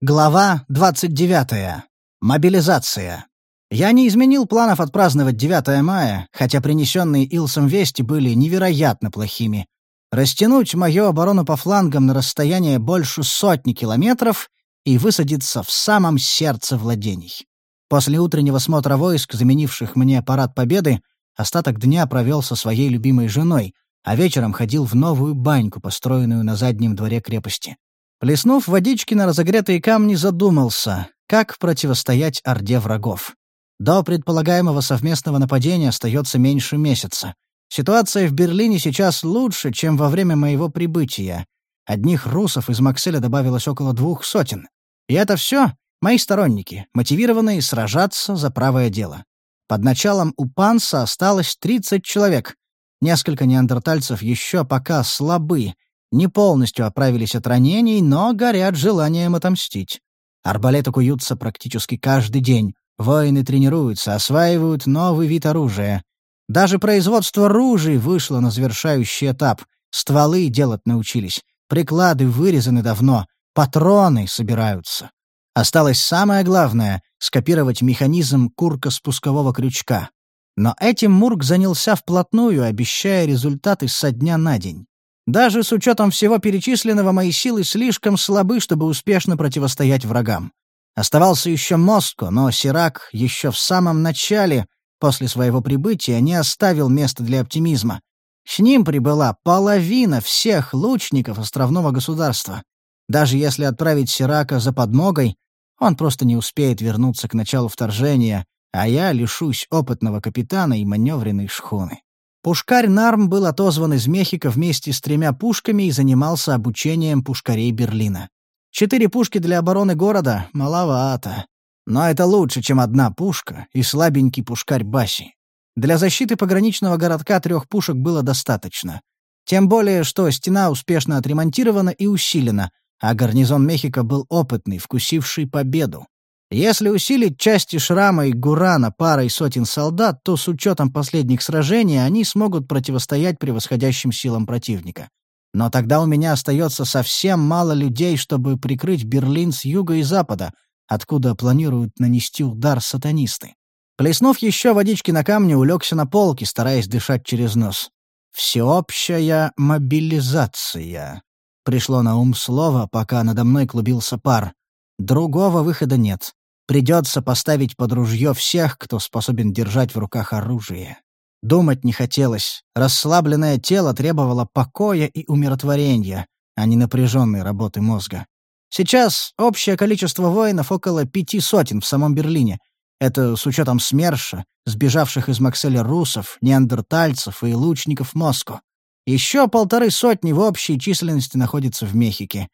Глава 29. Мобилизация. Я не изменил планов отпраздновать 9 мая, хотя принесенные Илсом вести были невероятно плохими. Растянуть мою оборону по флангам на расстояние больше сотни километров и высадиться в самом сердце владений. После утреннего смотра войск, заменивших мне парад Победы, остаток дня провел со своей любимой женой, а вечером ходил в новую баньку, построенную на заднем дворе крепости. Плеснув водички на разогретые камни, задумался, как противостоять орде врагов. До предполагаемого совместного нападения остается меньше месяца. Ситуация в Берлине сейчас лучше, чем во время моего прибытия. Одних русов из Макселя добавилось около двух сотен. И это все мои сторонники, мотивированные сражаться за правое дело. Под началом у Панса осталось 30 человек. Несколько неандертальцев еще пока слабы, не полностью оправились от ранений, но горят желанием отомстить. Арбалеты куются практически каждый день. Воины тренируются, осваивают новый вид оружия. Даже производство ружей вышло на завершающий этап. Стволы делать научились. Приклады вырезаны давно. Патроны собираются. Осталось самое главное — скопировать механизм курка-спускового крючка. Но этим Мурк занялся вплотную, обещая результаты со дня на день. Даже с учетом всего перечисленного, мои силы слишком слабы, чтобы успешно противостоять врагам. Оставался еще Моско, но Сирак еще в самом начале, после своего прибытия, не оставил места для оптимизма. С ним прибыла половина всех лучников островного государства. Даже если отправить Сирака за подмогой, он просто не успеет вернуться к началу вторжения, а я лишусь опытного капитана и маневренной шхуны. Пушкарь Нарм был отозван из Мехико вместе с тремя пушками и занимался обучением пушкарей Берлина. Четыре пушки для обороны города — маловато. Но это лучше, чем одна пушка и слабенький пушкарь Баси. Для защиты пограничного городка трех пушек было достаточно. Тем более, что стена успешно отремонтирована и усилена, а гарнизон Мехико был опытный, вкусивший победу. Если усилить части Шрама и Гурана парой сотен солдат, то с учетом последних сражений они смогут противостоять превосходящим силам противника. Но тогда у меня остается совсем мало людей, чтобы прикрыть Берлин с юга и запада, откуда планируют нанести удар сатанисты. Плеснув еще водички на камне, улегся на полке, стараясь дышать через нос. «Всеобщая мобилизация». Пришло на ум слово, пока надо мной клубился пар. Другого выхода нет. Придется поставить под ружье всех, кто способен держать в руках оружие. Думать не хотелось. Расслабленное тело требовало покоя и умиротворения, а не напряженной работы мозга. Сейчас общее количество воинов около пяти сотен в самом Берлине. Это с учетом СМЕРШа, сбежавших из Макселя русов, неандертальцев и лучников Моско. Еще полторы сотни в общей численности находится в Мехике.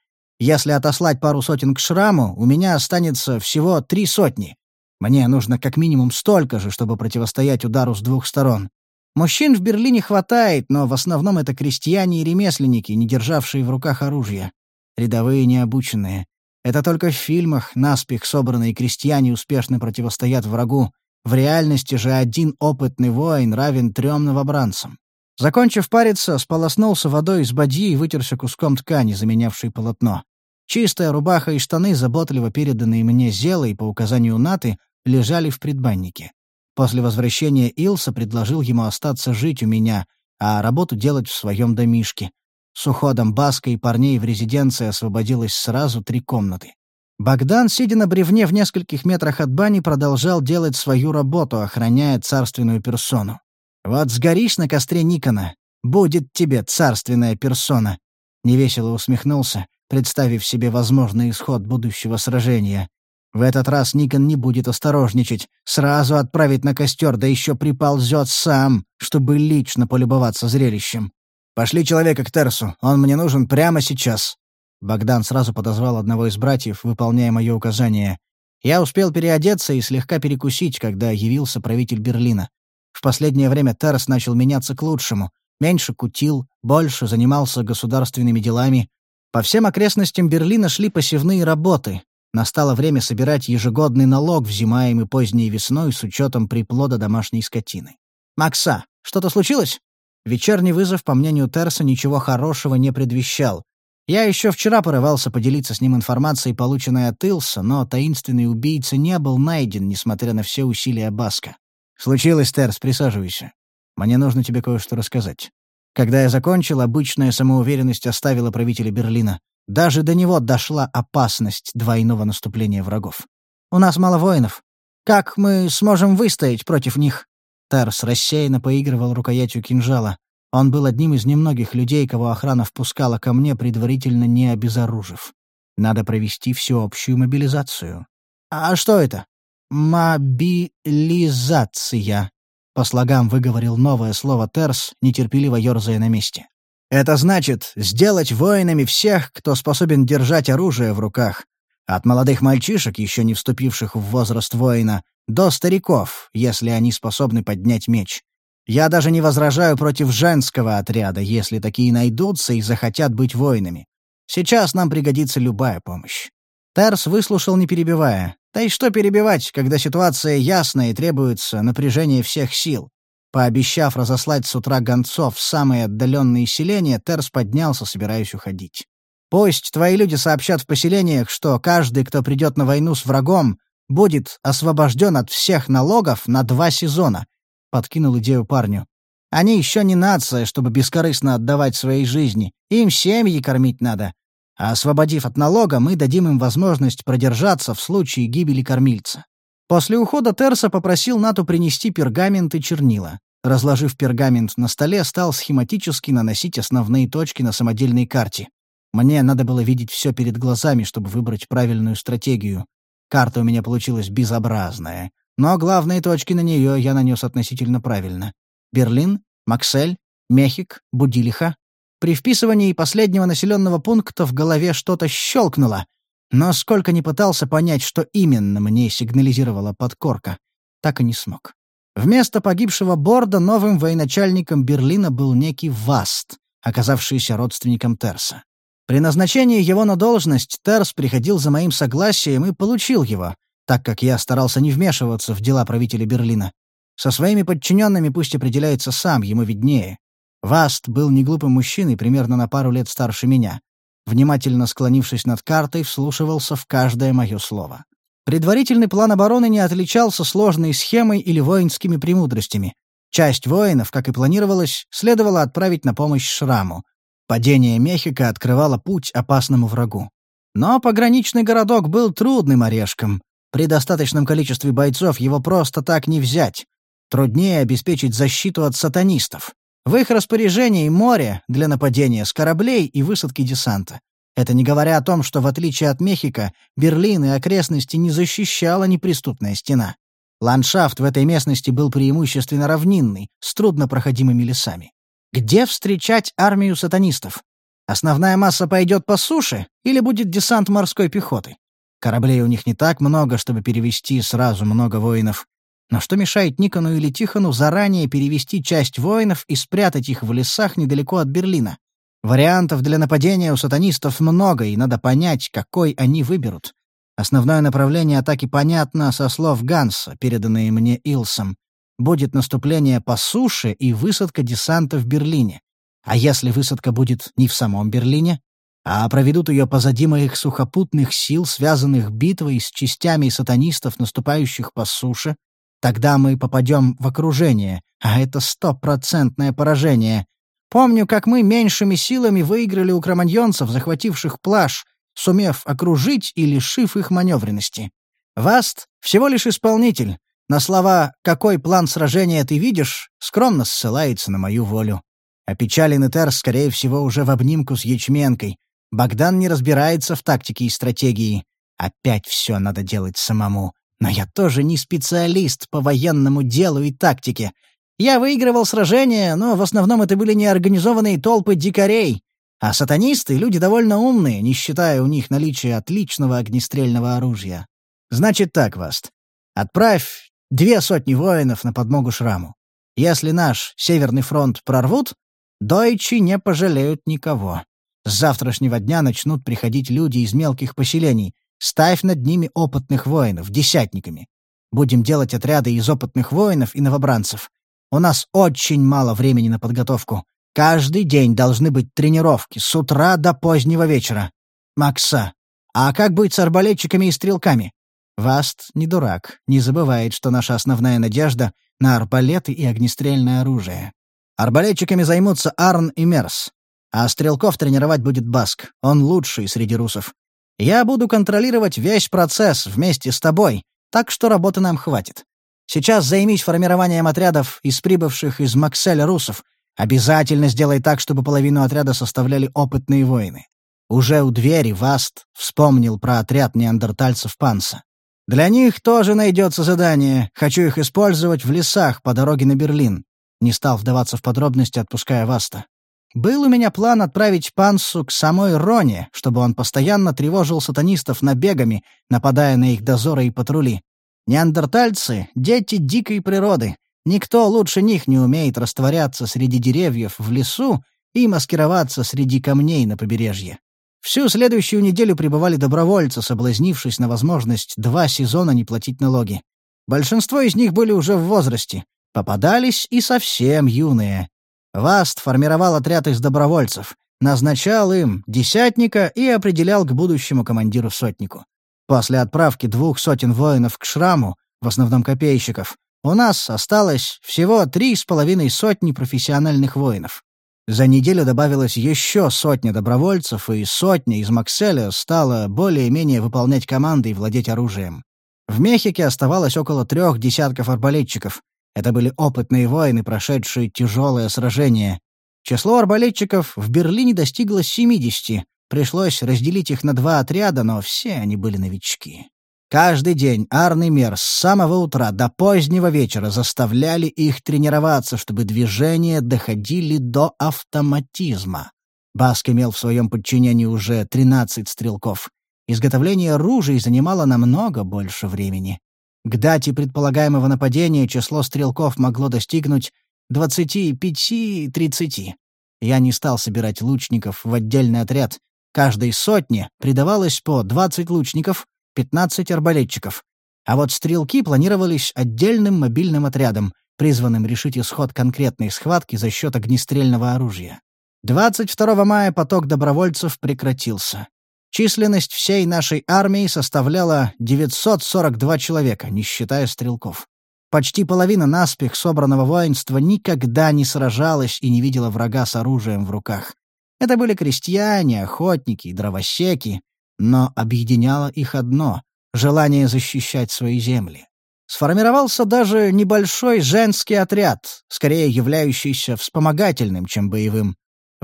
Если отослать пару сотен к шраму, у меня останется всего три сотни. Мне нужно как минимум столько же, чтобы противостоять удару с двух сторон. Мужчин в Берлине хватает, но в основном это крестьяне и ремесленники, не державшие в руках оружие. Рядовые необученные. Это только в фильмах наспех собранные крестьяне успешно противостоят врагу. В реальности же один опытный воин равен трем новобранцам. Закончив париться, сполоснулся водой из бадьи и вытерся куском ткани, заменявшей полотно. Чистая рубаха и штаны, заботливо переданные мне Зелой по указанию Наты, лежали в предбаннике. После возвращения Илса предложил ему остаться жить у меня, а работу делать в своем домишке. С уходом Баска и парней в резиденции освободилось сразу три комнаты. Богдан, сидя на бревне в нескольких метрах от бани, продолжал делать свою работу, охраняя царственную персону. «Вот сгоришь на костре Никона, будет тебе царственная персона!» Невесело усмехнулся, представив себе возможный исход будущего сражения. В этот раз Никон не будет осторожничать, сразу отправить на костер, да еще приползет сам, чтобы лично полюбоваться зрелищем. «Пошли человека к Терсу, он мне нужен прямо сейчас». Богдан сразу подозвал одного из братьев, выполняя мое указание. Я успел переодеться и слегка перекусить, когда явился правитель Берлина. В последнее время Террас начал меняться к лучшему. Меньше кутил, больше занимался государственными делами. По всем окрестностям Берлина шли посевные работы. Настало время собирать ежегодный налог, взимаемый поздней весной с учетом приплода домашней скотины. «Макса, что-то случилось?» Вечерний вызов, по мнению Терса, ничего хорошего не предвещал. Я еще вчера порывался поделиться с ним информацией, полученной от Илса, но таинственный убийца не был найден, несмотря на все усилия Баска. «Случилось, Терс, присаживайся. Мне нужно тебе кое-что рассказать. Когда я закончил, обычная самоуверенность оставила правителя Берлина. Даже до него дошла опасность двойного наступления врагов. У нас мало воинов. Как мы сможем выстоять против них?» Терс рассеянно поигрывал рукоятью кинжала. Он был одним из немногих людей, кого охрана впускала ко мне, предварительно не обезоружив. Надо провести всеобщую мобилизацию. «А что это?» «Мобилизация», — по слогам выговорил новое слово Терс, нетерпеливо ерзая на месте. «Это значит сделать воинами всех, кто способен держать оружие в руках. От молодых мальчишек, еще не вступивших в возраст воина, до стариков, если они способны поднять меч. Я даже не возражаю против женского отряда, если такие найдутся и захотят быть воинами. Сейчас нам пригодится любая помощь». Терс выслушал, не перебивая. Да и что перебивать, когда ситуация ясная и требуется напряжение всех сил? Пообещав разослать с утра гонцов в самые отдаленные селения, Терс поднялся, собираясь уходить. «Пусть твои люди сообщат в поселениях, что каждый, кто придет на войну с врагом, будет освобожден от всех налогов на два сезона, подкинул идею парню. «Они еще не нация, чтобы бескорыстно отдавать своей жизни. Им семьи кормить надо. А освободив от налога, мы дадим им возможность продержаться в случае гибели кормильца». После ухода Терса попросил Нату принести пергамент и чернила. Разложив пергамент на столе, стал схематически наносить основные точки на самодельной карте. Мне надо было видеть все перед глазами, чтобы выбрать правильную стратегию. Карта у меня получилась безобразная. Но главные точки на нее я нанес относительно правильно. Берлин, Максель, Мехик, Будилиха. При вписывании последнего населенного пункта в голове что-то щелкнуло, но сколько ни пытался понять, что именно мне сигнализировала подкорка, так и не смог. Вместо погибшего Борда новым военачальником Берлина был некий Васт, оказавшийся родственником Терса. При назначении его на должность Терс приходил за моим согласием и получил его, так как я старался не вмешиваться в дела правителя Берлина. Со своими подчиненными пусть определяется сам, ему виднее. Васт был неглупым мужчиной, примерно на пару лет старше меня. Внимательно склонившись над картой, вслушивался в каждое мое слово. Предварительный план обороны не отличался сложной схемой или воинскими премудростями. Часть воинов, как и планировалось, следовало отправить на помощь Шраму. Падение Мехико открывало путь опасному врагу. Но пограничный городок был трудным орешком. При достаточном количестве бойцов его просто так не взять. Труднее обеспечить защиту от сатанистов. В их распоряжении море для нападения с кораблей и высадки десанта. Это не говоря о том, что, в отличие от Мехико, Берлин и окрестности не защищала неприступная стена. Ландшафт в этой местности был преимущественно равнинный, с труднопроходимыми лесами. Где встречать армию сатанистов? Основная масса пойдет по суше или будет десант морской пехоты? Кораблей у них не так много, чтобы перевести сразу много воинов. Но что мешает Никону или Тихону заранее перевести часть воинов и спрятать их в лесах недалеко от Берлина? Вариантов для нападения у сатанистов много, и надо понять, какой они выберут. Основное направление атаки понятно со слов Ганса, переданные мне Илсом. Будет наступление по суше и высадка десанта в Берлине. А если высадка будет не в самом Берлине, а проведут ее позади моих сухопутных сил, связанных битвой с частями сатанистов, наступающих по суше, тогда мы попадем в окружение, а это стопроцентное поражение. Помню, как мы меньшими силами выиграли у кроманьонцев, захвативших плаж, сумев окружить и лишив их маневренности. Васт — всего лишь исполнитель. На слова «какой план сражения ты видишь» скромно ссылается на мою волю. Опечаленный Тер, скорее всего, уже в обнимку с ячменкой, Богдан не разбирается в тактике и стратегии. Опять все надо делать самому. Но я тоже не специалист по военному делу и тактике. Я выигрывал сражения, но в основном это были неорганизованные толпы дикарей. А сатанисты — люди довольно умные, не считая у них наличия отличного огнестрельного оружия. Значит так, Васт. Отправь две сотни воинов на подмогу Шраму. Если наш Северный фронт прорвут, дойчи не пожалеют никого. С завтрашнего дня начнут приходить люди из мелких поселений. Ставь над ними опытных воинов, десятниками. Будем делать отряды из опытных воинов и новобранцев. У нас очень мало времени на подготовку. Каждый день должны быть тренировки, с утра до позднего вечера. Макса, а как быть с арбалетчиками и стрелками? Васт не дурак, не забывает, что наша основная надежда — на арбалеты и огнестрельное оружие. Арбалетчиками займутся Арн и Мерс. А стрелков тренировать будет Баск. Он лучший среди русов. Я буду контролировать весь процесс вместе с тобой, так что работы нам хватит. Сейчас займись формированием отрядов из прибывших из Макселя русов. Обязательно сделай так, чтобы половину отряда составляли опытные воины. Уже у двери Васт вспомнил про отряд неандертальцев Панса. Для них тоже найдется задание. Хочу их использовать в лесах по дороге на Берлин. Не стал вдаваться в подробности, отпуская Васта. Был у меня план отправить Пансу к самой Роне, чтобы он постоянно тревожил сатанистов набегами, нападая на их дозоры и патрули. Неандертальцы — дети дикой природы. Никто лучше них не умеет растворяться среди деревьев в лесу и маскироваться среди камней на побережье. Всю следующую неделю пребывали добровольцы, соблазнившись на возможность два сезона не платить налоги. Большинство из них были уже в возрасте. Попадались и совсем юные. Васт формировал отряд из добровольцев, назначал им десятника и определял к будущему командиру-сотнику. После отправки двух сотен воинов к Шраму, в основном копейщиков, у нас осталось всего три с половиной сотни профессиональных воинов. За неделю добавилось еще сотня добровольцев, и сотня из Макселя стала более-менее выполнять команды и владеть оружием. В Мехике оставалось около трех десятков арбалетчиков, это были опытные воины, прошедшие тяжелое сражение. Число арбалетчиков в Берлине достигло 70. Пришлось разделить их на два отряда, но все они были новички. Каждый день Арный Мер с самого утра до позднего вечера заставляли их тренироваться, чтобы движения доходили до автоматизма. Баск имел в своем подчинении уже 13 стрелков. Изготовление ружей занимало намного больше времени. К дате предполагаемого нападения число стрелков могло достигнуть 25-30. Я не стал собирать лучников в отдельный отряд. Каждой сотне придавалось по 20 лучников, 15 арбалетчиков. А вот стрелки планировались отдельным мобильным отрядом, призванным решить исход конкретной схватки за счет огнестрельного оружия. 22 мая поток добровольцев прекратился. Численность всей нашей армии составляла 942 человека, не считая стрелков. Почти половина наспех собранного воинства никогда не сражалась и не видела врага с оружием в руках. Это были крестьяне, охотники, дровосеки, но объединяло их одно — желание защищать свои земли. Сформировался даже небольшой женский отряд, скорее являющийся вспомогательным, чем боевым.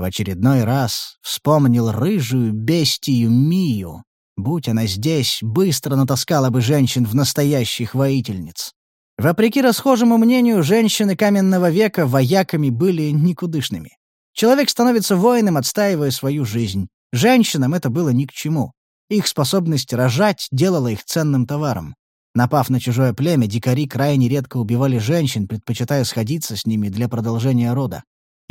В очередной раз вспомнил рыжую бестию Мию. Будь она здесь, быстро натаскала бы женщин в настоящих воительниц. Вопреки расхожему мнению, женщины каменного века вояками были никудышными. Человек становится воином, отстаивая свою жизнь. Женщинам это было ни к чему. Их способность рожать делала их ценным товаром. Напав на чужое племя, дикари крайне редко убивали женщин, предпочитая сходиться с ними для продолжения рода.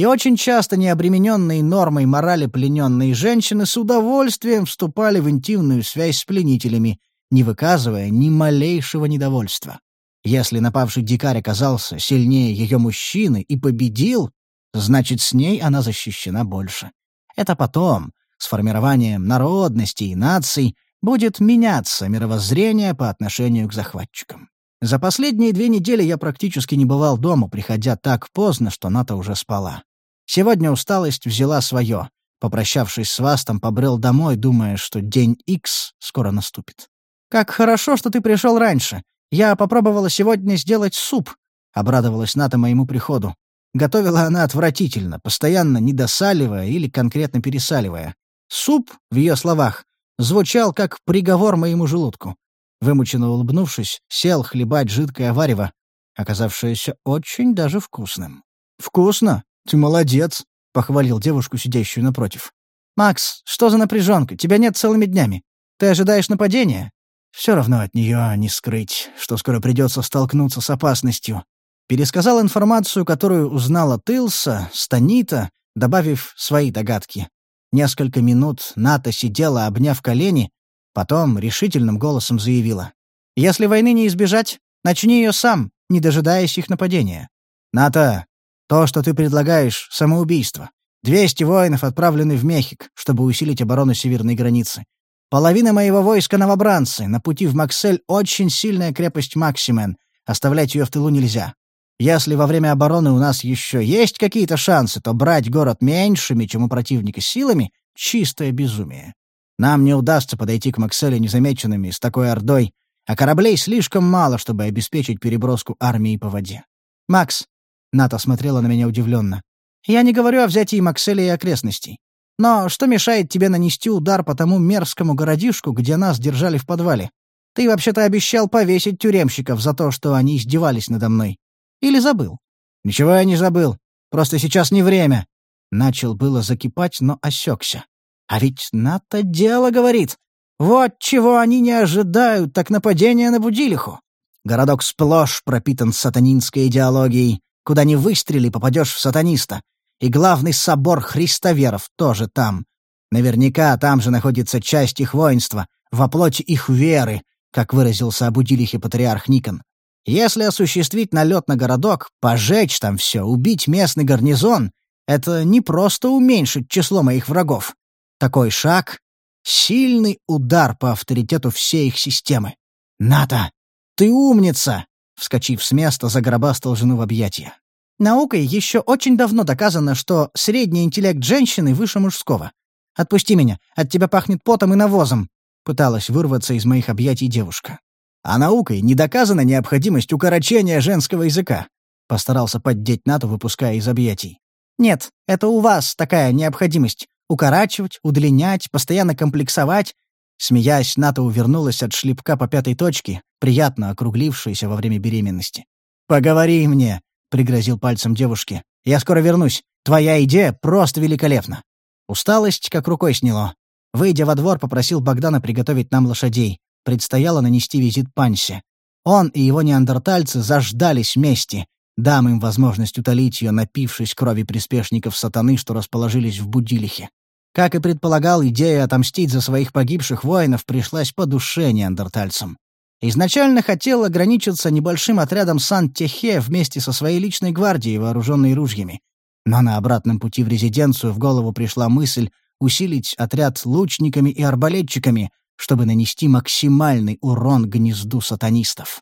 И очень часто необремененные нормой морали плененные женщины с удовольствием вступали в интимную связь с пленителями, не выказывая ни малейшего недовольства. Если напавший дикарь оказался сильнее ее мужчины и победил, значит, с ней она защищена больше. Это потом, с формированием народности и наций, будет меняться мировоззрение по отношению к захватчикам. За последние две недели я практически не бывал дома, приходя так поздно, что Ната уже спала. Сегодня усталость взяла свое. Попрощавшись с Вастом, побрел домой, думая, что день Икс скоро наступит. «Как хорошо, что ты пришел раньше. Я попробовала сегодня сделать суп», — обрадовалась Ната моему приходу. Готовила она отвратительно, постоянно недосаливая или конкретно пересаливая. Суп, в ее словах, звучал как приговор моему желудку. Вымученно улыбнувшись, сел хлебать жидкое варево, оказавшееся очень даже вкусным. «Вкусно?» «Ты молодец», — похвалил девушку, сидящую напротив. «Макс, что за напряженка? Тебя нет целыми днями. Ты ожидаешь нападения?» Все равно от нее не скрыть, что скоро придется столкнуться с опасностью. Пересказал информацию, которую узнала Тылса, Станита, добавив свои догадки. Несколько минут Ната сидела, обняв колени, потом решительным голосом заявила. «Если войны не избежать, начни ее сам, не дожидаясь их нападения». «Ната, То, что ты предлагаешь — самоубийство. Двести воинов отправлены в Мехик, чтобы усилить оборону северной границы. Половина моего войска — новобранцы. На пути в Максель очень сильная крепость Максимен. Оставлять ее в тылу нельзя. Если во время обороны у нас еще есть какие-то шансы, то брать город меньшими, чем у противника, силами — чистое безумие. Нам не удастся подойти к Макселю незамеченными с такой ордой, а кораблей слишком мало, чтобы обеспечить переброску армии по воде. «Макс», — Ната смотрела на меня удивленно, — «я не говорю о взятии Макселя и окрестностей. Но что мешает тебе нанести удар по тому мерзкому городишку, где нас держали в подвале? Ты вообще-то обещал повесить тюремщиков за то, что они издевались надо мной. Или забыл?» «Ничего я не забыл. Просто сейчас не время». Начал было закипать, но осекся. А ведь НАТО дело говорит. Вот чего они не ожидают, так нападение на Будилиху. Городок сплошь пропитан сатанинской идеологией. Куда ни выстрели, попадешь в сатаниста. И главный собор христоверов тоже там. Наверняка там же находится часть их воинства, во плоти их веры, как выразился о Будилихе патриарх Никон. Если осуществить налет на городок, пожечь там все, убить местный гарнизон — это не просто уменьшить число моих врагов. Такой шаг — сильный удар по авторитету всей их системы. «Ната, ты умница!» — вскочив с места, загробастал жену в объятия. Наукой еще очень давно доказано, что средний интеллект женщины выше мужского. Отпусти меня, от тебя пахнет потом и навозом. Пыталась вырваться из моих объятий девушка. А наукой не доказана необходимость укорочения женского языка. Постарался поддеть Нату, выпуская из объятий. Нет, это у вас такая необходимость. Укорачивать, удлинять, постоянно комплексовать. Смеясь, Ната увернулась от шлепка по пятой точке, приятно округлившейся во время беременности. «Поговори мне», — пригрозил пальцем девушке. «Я скоро вернусь. Твоя идея просто великолепна». Усталость как рукой сняло. Выйдя во двор, попросил Богдана приготовить нам лошадей. Предстояло нанести визит Пансе. Он и его неандертальцы заждались вместе, дам им возможность утолить ее, напившись крови приспешников сатаны, что расположились в Будилихе. Как и предполагал, идея отомстить за своих погибших воинов пришлась по душе неандертальцам. Изначально хотел ограничиться небольшим отрядом Сан-Техе вместе со своей личной гвардией, вооруженной ружьями. Но на обратном пути в резиденцию в голову пришла мысль усилить отряд лучниками и арбалетчиками, чтобы нанести максимальный урон гнезду сатанистов.